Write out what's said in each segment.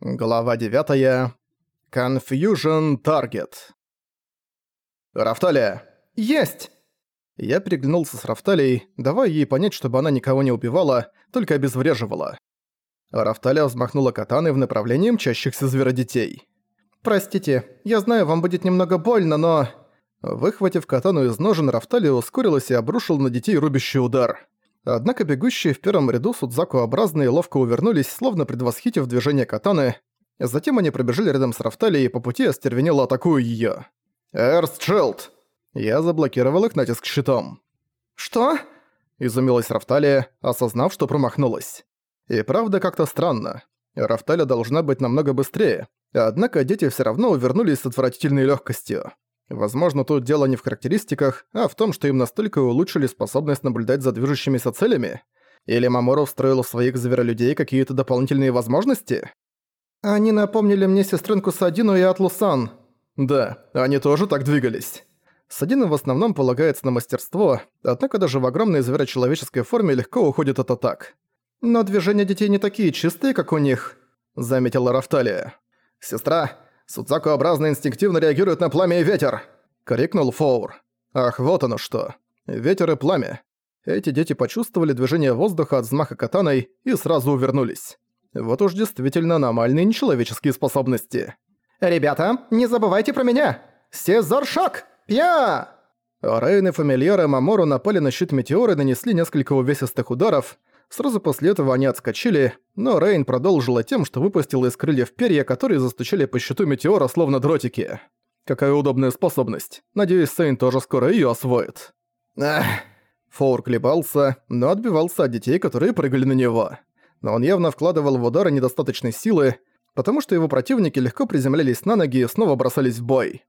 Глава 9. Confusion Target. «Рафталия!» «Есть!» Я переглянулся с Рафталией, давая ей понять, чтобы она никого не убивала, только обезвреживала. Рафталия взмахнула катаной в направлении мчащихся зверодетей. «Простите, я знаю, вам будет немного больно, но...» Выхватив катану из ножен, Рафталия ускорилась и обрушил на детей рубящий удар. Однако бегущие в первом ряду судзаку-образные ловко увернулись, словно предвосхитив движение катаны. Затем они пробежали рядом с Рафталией и по пути остервенело атакуя её. «Эрстшилд!» Я заблокировал их натиск щитом. «Что?» – изумилась Рафталия, осознав, что промахнулась. И правда как-то странно. Рафталия должна быть намного быстрее, однако дети всё равно увернулись с отвратительной лёгкостью. Возможно, тут дело не в характеристиках, а в том, что им настолько улучшили способность наблюдать за движущимися целями? Или Мамору встроил в своих зверолюдей какие-то дополнительные возможности? Они напомнили мне сестренку Садину и Атлусан. Да, они тоже так двигались. Садина в основном полагается на мастерство, однако даже в огромной зверочеловеческой форме легко уходит от атак. Но движения детей не такие чистые, как у них, заметила Рафталия. Сестра, Судзаку-образно инстинктивно реагирует на пламя и ветер!» — крикнул Фоур. «Ах, вот оно что. Ветер и пламя. Эти дети почувствовали движение воздуха от взмаха катаной и сразу увернулись. Вот уж действительно аномальные нечеловеческие способности. «Ребята, не забывайте про меня! Сезар-шок! Пья!» Рейн и фамильяры Мамору напали на щит Метеора и нанесли несколько увесистых ударов, Сразу после этого они отскочили, но Рейн продолжила тем, что выпустила из крыльев перья, которые застучали по щиту Метеора словно дротики. Какая удобная способность. Надеюсь, Сейн тоже скоро её освоит. Эх. Фоур колебался, но отбивался от детей, которые прыгали на него. Но он явно вкладывал в удары недостаточной силы, потому что его противники легко приземлялись на ноги и снова бросались в бой.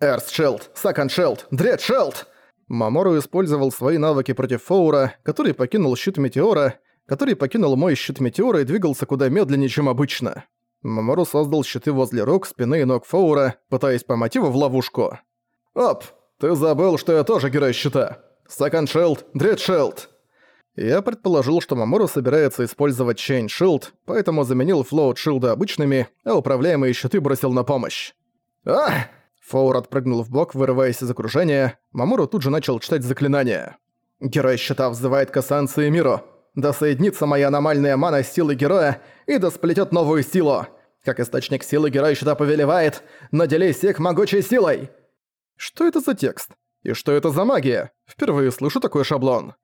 «Эрстшилд! Саканшилд! Дредшилд!» Мамору использовал свои навыки против Фоура, который покинул щит Метеора, который покинул мой щит Метеора и двигался куда медленнее, чем обычно. Мамору создал щиты возле рук, спины и ног Фоура, пытаясь поймать его в ловушку. «Оп, ты забыл, что я тоже герой щита. Dread Shield!» Я предположил, что Мамору собирается использовать Chain Shield, поэтому заменил Float Shield обычными, а управляемые щиты бросил на помощь. «Ах!» Фоур отпрыгнул в бок, вырываясь из окружения. Мамуру тут же начал читать заклинание. «Герой щита взывает к эссенции миру. Да соединится моя аномальная мана с силой героя и да сплетет новую силу. Как источник силы герой щита повелевает, наделись их могучей силой!» Что это за текст? И что это за магия? Впервые слышу такой шаблон.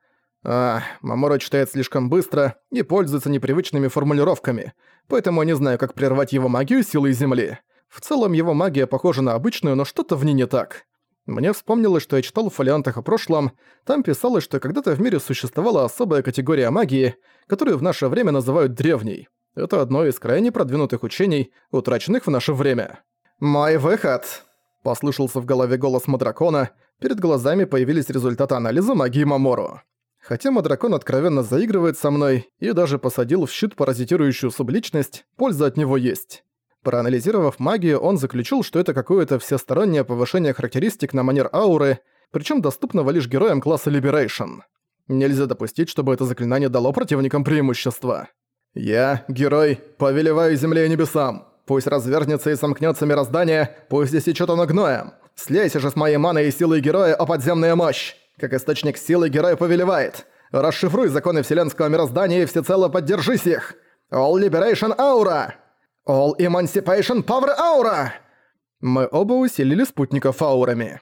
А, Мамора читает слишком быстро и пользуется непривычными формулировками, поэтому не знаю, как прервать его магию силой Земли. В целом его магия похожа на обычную, но что-то в ней не так. Мне вспомнилось, что я читал в фолиантах о прошлом, там писалось, что когда-то в мире существовала особая категория магии, которую в наше время называют древней. Это одно из крайне продвинутых учений, утраченных в наше время. «Мой выход!» – послышался в голове голос Мадракона, перед глазами появились результаты анализа магии Мамору. Хотя Мадракон откровенно заигрывает со мной и даже посадил в щит паразитирующую субличность, польза от него есть. Проанализировав магию, он заключил, что это какое-то всестороннее повышение характеристик на манер ауры, причем доступного лишь героям класса Liberation. Нельзя допустить, чтобы это заклинание дало противникам преимущество. «Я, герой, повелеваю земле и небесам. Пусть развернется и сомкнется мироздание, пусть истечет оно гноем. Слейся же с моей маной и силой героя, о подземная мощь! Как источник силы герой повелевает. Расшифруй законы вселенского мироздания и всецело поддержись их. All Liberation Aura!» All Emancipation Power Aura!» Мы оба усилили спутников аурами.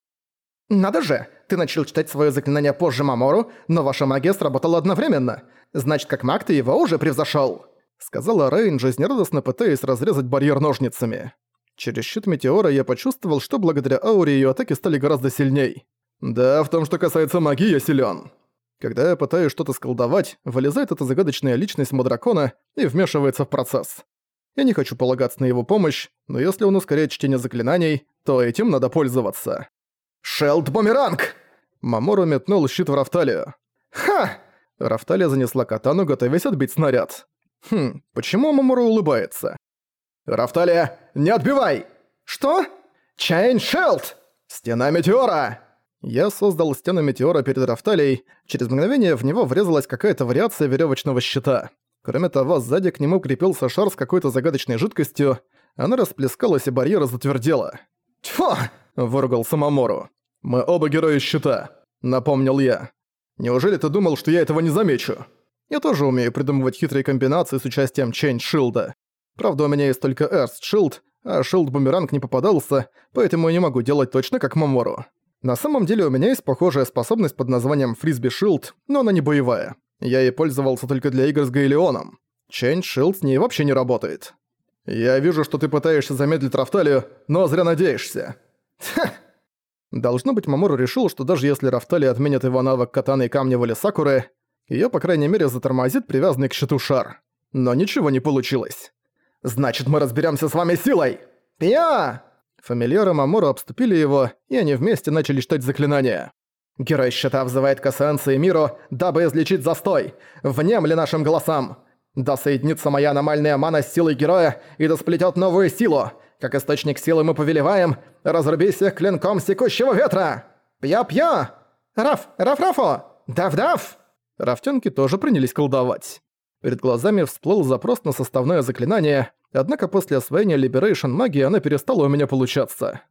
«Надо же! Ты начал читать свое заклинание позже Мамору, но ваша магия сработала одновременно. Значит, как маг ты его уже превзошел, сказала Рейн, жизнерадостно пытаясь разрезать барьер ножницами. Через щит Метеора я почувствовал, что благодаря ауре ее атаки стали гораздо сильней. Да, в том, что касается магии, я силен. Когда я пытаюсь что-то сколдовать, вылезает эта загадочная личность Мадракона и вмешивается в процесс. Я не хочу полагаться на его помощь, но если он ускоряет чтение заклинаний, то этим надо пользоваться. «Шелд-бумеранг!» Мамору метнул щит в Рафталию. «Ха!» Рафталия занесла катану, готовясь отбить снаряд. Хм, почему Мамору улыбается? «Рафталия, не отбивай!» «Что?» «Чейн Шелд! Стена Метеора!» Я создал стену Метеора перед Рафталией, через мгновение в него врезалась какая-то вариация веревочного щита. Кроме того, сзади к нему крепился шар с какой-то загадочной жидкостью, она расплескалась и барьер затвердела. «Тьфу!» – выругался Мамору. «Мы оба герои щита», – напомнил я. «Неужели ты думал, что я этого не замечу?» Я тоже умею придумывать хитрые комбинации с участием Change Шилда. Правда, у меня есть только Эрст Shield, а Шилд-бумеранг не попадался, поэтому я не могу делать точно как Мамору. На самом деле у меня есть похожая способность под названием Фрисби Шилд, но она не боевая. Я ей пользовался только для игр с Гайлеоном. Change Shield с ней вообще не работает. Я вижу, что ты пытаешься замедлить Рафталию, но зря надеешься. Ха! Должно быть, Мамору решил, что даже если Рафтали отменит его навык катаны и камневого или сакуры, её, по крайней мере, затормозит привязанный к щиту шар. Но ничего не получилось. «Значит, мы разберёмся с вами силой! Пия!» Фамильяры Мамору обступили его, и они вместе начали читать заклинания. «Герой щита взывает к эссенции миру, дабы излечить застой! Внемли нашим голосам! Да соединится моя аномальная мана с силой героя и да сплетёт новую силу! Как источник силы мы повелеваем, разруби всех клинком секущего ветра! Пья-пья! Раф, раф-рафо! Дав-дав!» Рафтёнки тоже принялись колдовать. Перед глазами всплыл запрос на составное заклинание, однако после освоения Liberation магии она перестала у меня получаться.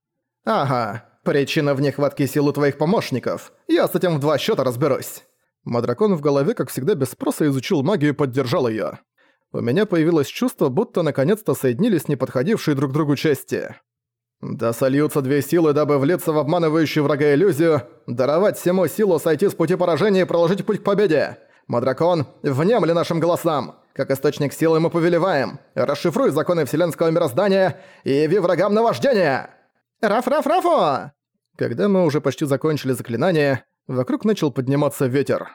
«Ага, причина в нехватке сил у твоих помощников. Я с этим в два счета разберусь». Мадракон в голове, как всегда, без спроса изучил магию и поддержал её у меня появилось чувство, будто наконец-то соединились неподходившие друг другу части. Да сольются две силы, дабы влиться в обманывающую врага иллюзию, даровать всему силу сойти с пути поражения и проложить путь к победе. Мадракон, внемли нашим голосам. Как источник силы мы повелеваем. Расшифруй законы вселенского мироздания и яви врагам наваждение. Раф-раф-рафо! Когда мы уже почти закончили заклинание, вокруг начал подниматься ветер.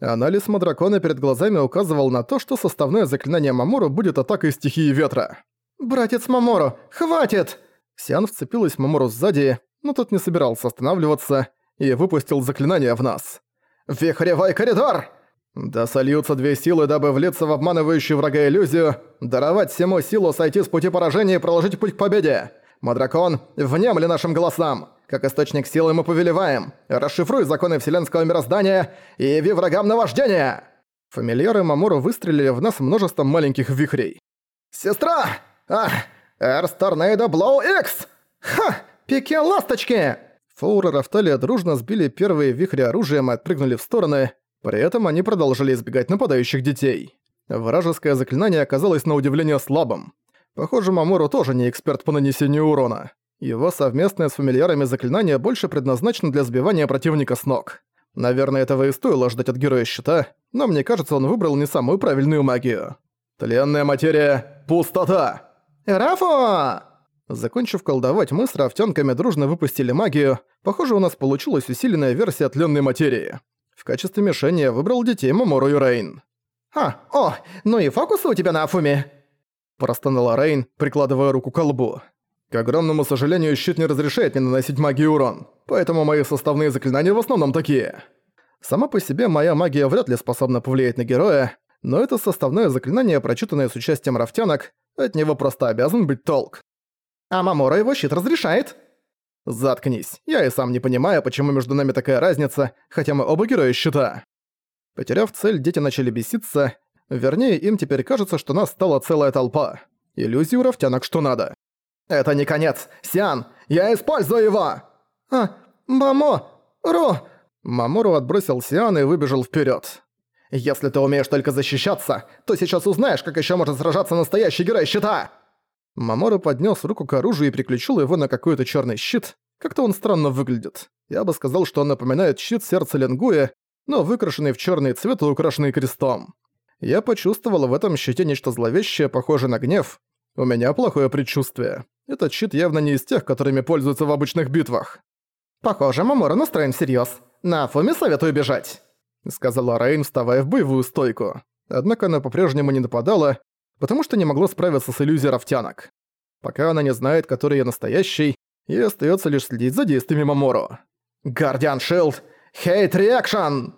Анализ Мадракона перед глазами указывал на то, что составное заклинание Мамору будет атакой стихии ветра. «Братец Мамору, хватит!» Сиан вцепилась Мамору сзади, но тот не собирался останавливаться и выпустил заклинание в нас. «Вихревой коридор!» Да сольются две силы, дабы влиться в обманывающую врага иллюзию, даровать всему силу сойти с пути поражения и проложить путь к победе. Мадракон, внемли нашим голосам. Как источник силы мы повелеваем. Расшифруй законы вселенского мироздания и яви врагам наваждение!» Фамильяры Мамору выстрелили в нас множеством маленьких вихрей. «Сестра! Ах! Эрс Торнейдо Блоу Икс! Ха! Пике ласточки!» Фоур и Рафталия дружно сбили первые вихри оружием и отпрыгнули в стороны, при этом они продолжили избегать нападающих детей. Вражеское заклинание оказалось на удивление слабым. Похоже, Мамору тоже не эксперт по нанесению урона. Его совместное с фамильярами заклинание больше предназначено для сбивания противника с ног. Наверное, этого и стоило ждать от героя щита, но мне кажется, он выбрал не самую правильную магию. Тленная материя – пустота! Рафо! Закончив колдовать, мы с рафтёнками дружно выпустили магию. Похоже, у нас получилась усиленная версия тленной материи. В качестве мишени я выбрал детей Мамору и Рейн. «А, о, ну и фокусы у тебя на Афуме!» Простонала Рейн, прикладывая руку к колбу. К огромному сожалению, щит не разрешает мне наносить магии урон, поэтому мои составные заклинания в основном такие. Сама по себе моя магия вряд ли способна повлиять на героя, но это составное заклинание, прочитанное с участием рафтянок, от него просто обязан быть толк. А Мамора его щит разрешает. Заткнись, я и сам не понимаю, почему между нами такая разница, хотя мы оба герои щита. Потеряв цель, дети начали беситься, вернее, им теперь кажется, что нас стала целая толпа. Иллюзию рафтянок что надо. «Это не конец! Сиан, я использую его!» «А, Мамо! Ро!» Мамору отбросил Сиан и выбежал вперед. «Если ты умеешь только защищаться, то сейчас узнаешь, как еще может сражаться настоящий герой щита!» Мамору поднес руку к оружию и приключил его на какой-то черный щит. Как-то он странно выглядит. Я бы сказал, что он напоминает щит сердца Ленгуя, но выкрашенный в черный цвет и украшенный крестом. Я почувствовал в этом щите нечто зловещее, похожее на гнев. У меня плохое предчувствие. Этот щит явно не из тех, которыми пользуются в обычных битвах. «Похоже, Мамора настроен всерьёз. На Фоме советую бежать», — сказала Рейн, вставая в боевую стойку. Однако она по-прежнему не нападала, потому что не могла справиться с иллюзией рафтянок. Пока она не знает, который я настоящий, ей остаётся лишь следить за действиями Мамору. «Guardian Shield! Hate Reaction!»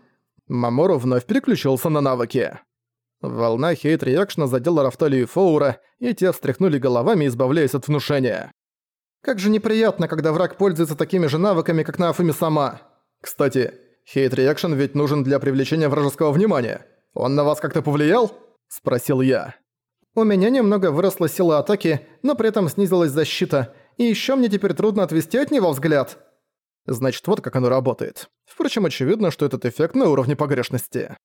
Мамору вновь переключился на навыки. Волна hate reaction а задела Рафталию и Фоура, и те встряхнули головами, избавляясь от внушения. «Как же неприятно, когда враг пользуется такими же навыками, как Наофуми-сама!» «Кстати, hate reaction ведь нужен для привлечения вражеского внимания. Он на вас как-то повлиял?» спросил я. «У меня немного выросла сила атаки, но при этом снизилась защита, и ещё мне теперь трудно отвести от него взгляд». Значит, вот как оно работает. Впрочем, очевидно, что этот эффект на уровне погрешности.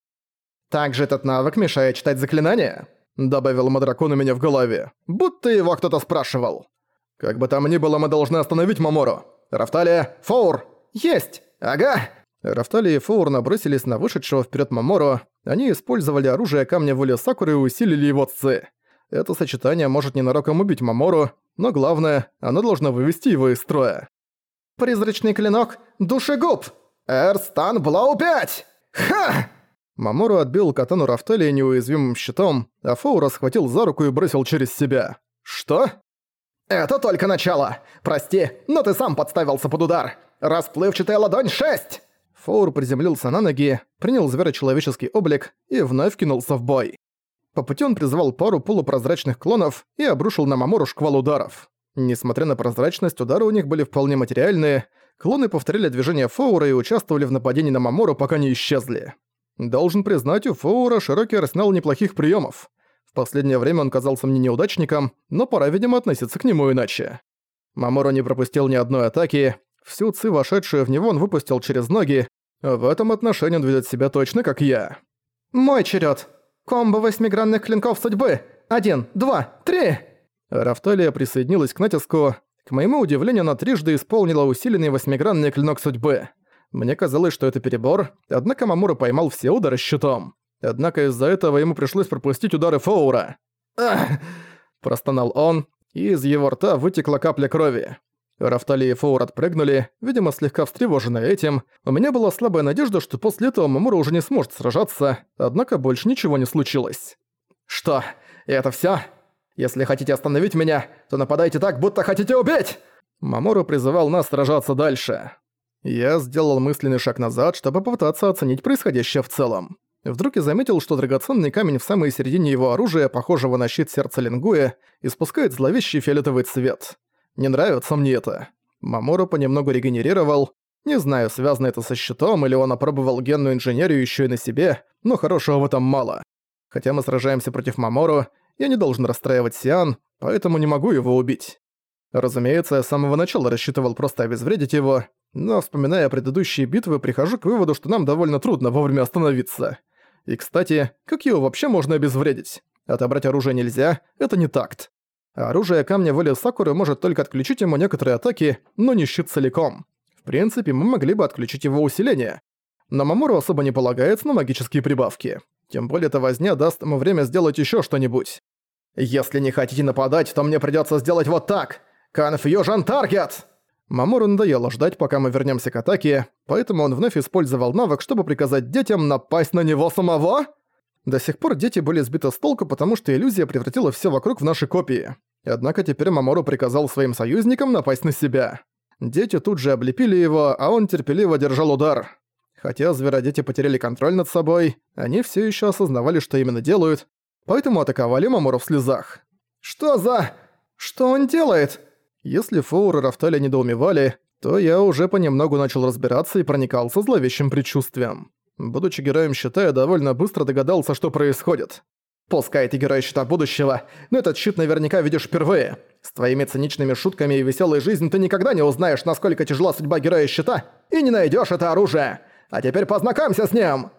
«Также этот навык мешает читать заклинания», — добавил Мадракон у меня в голове. «Будто его кто-то спрашивал». «Как бы там ни было, мы должны остановить Мамору. Рафталия, Фоур!» «Есть! Ага!» Рафталия и Фоур набросились на вышедшего вперед Мамору. Они использовали оружие камня воли Сакуры и усилили его ци. Это сочетание может ненароком убить Мамору, но главное, оно должно вывести его из строя. «Призрачный клинок, душегуб! Эрстан Блоу 5! Ха!» Мамору отбил катану Рафталия неуязвимым щитом, а Фоура схватил за руку и бросил через себя. «Что?» «Это только начало! Прости, но ты сам подставился под удар! Расплывчатая ладонь 6!» Фоур приземлился на ноги, принял зверочеловеческий облик и вновь кинулся в бой. По пути он призвал пару полупрозрачных клонов и обрушил на Мамору шквал ударов. Несмотря на прозрачность, удары у них были вполне материальные, клоны повторяли движения Фоура и участвовали в нападении на Мамору, пока не исчезли. Должен признать, у Фоура широкий арсенал неплохих приемов. В последнее время он казался мне неудачником, но пора, видимо, относиться к нему иначе. Мамору не пропустил ни одной атаки, всю ци, вошедшую в него, он выпустил через ноги, в этом отношении он ведет себя точно как я. «Мой черед. Комбо восьмигранных клинков судьбы! Один, два, три!» Рафталия присоединилась к натиску. К моему удивлению, она трижды исполнила усиленный восьмигранный клинок судьбы. Мне казалось, что это перебор, однако Мамура поймал все удары щитом. Однако из-за этого ему пришлось пропустить удары Фоура. «Ах!» – простонал он, и из его рта вытекла капля крови. Рафтали и Фоур отпрыгнули, видимо, слегка встревоженные этим. У меня была слабая надежда, что после этого Мамура уже не сможет сражаться, однако больше ничего не случилось. «Что, это всё? Если хотите остановить меня, то нападайте так, будто хотите убить!» Мамору призывал нас сражаться дальше. Я сделал мысленный шаг назад, чтобы попытаться оценить происходящее в целом. Вдруг я заметил, что драгоценный камень в самой середине его оружия, похожего на щит сердца Лингуя, испускает зловещий фиолетовый цвет. Не нравится мне это. Мамору понемногу регенерировал. Не знаю, связано это со щитом или он опробовал генную инженерию еще и на себе, но хорошего в этом мало. Хотя мы сражаемся против Мамору, я не должен расстраивать Сиан, поэтому не могу его убить. Разумеется, я с самого начала рассчитывал просто обезвредить его, но, вспоминая предыдущие битвы, прихожу к выводу, что нам довольно трудно вовремя остановиться. И, кстати, как его вообще можно обезвредить? Отобрать оружие нельзя, это не такт оружие камня воли Сакуры может только отключить ему некоторые атаки, но не щит целиком. В принципе, мы могли бы отключить его усиление. Но Мамору особо не полагается на магические прибавки. Тем более эта возня даст ему время сделать еще что-нибудь. «Если не хотите нападать, то мне придется сделать вот так! Confusion Target!» Мамору надоело ждать, пока мы вернемся к атаке, поэтому он вновь использовал навык, чтобы приказать детям напасть на него самого? До сих пор дети были сбиты с толку, потому что иллюзия превратила все вокруг в наши копии. Однако теперь Мамору приказал своим союзникам напасть на себя. Дети тут же облепили его, а он терпеливо держал удар. Хотя зверодети потеряли контроль над собой, они все еще осознавали, что именно делают, поэтому атаковали Мамору в слезах. «Что за... что он делает?» Если Фоур и Рафтали недоумевали, то я уже понемногу начал разбираться и проникался зловещим предчувствием. Будучи героем щита, я довольно быстро догадался, что происходит. Пускай ты герой щита будущего, но этот щит наверняка видишь впервые. С твоими циничными шутками и веселой жизнью ты никогда не узнаешь, насколько тяжела судьба героя щита, и не найдешь это оружие. А теперь познакомься с ним!»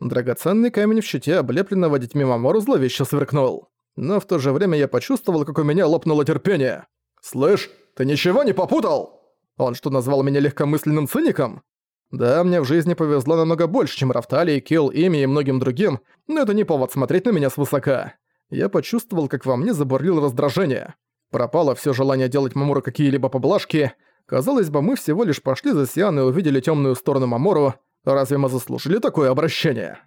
Драгоценный камень в щите, облепленного детьми Мамору, зловеще сверкнул. Но в то же время я почувствовал, как у меня лопнуло терпение. «Слышь, ты ничего не попутал?» Он что, назвал меня легкомысленным циником? Да, мне в жизни повезло намного больше, чем Рафтали, Килл, Ими и многим другим, но это не повод смотреть на меня свысока. Я почувствовал, как во мне забурлило раздражение. Пропало все желание делать Мамору какие-либо поблажки. Казалось бы, мы всего лишь пошли за Сиан и увидели темную сторону Мамору. Разве мы заслужили такое обращение?